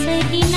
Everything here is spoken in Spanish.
sakit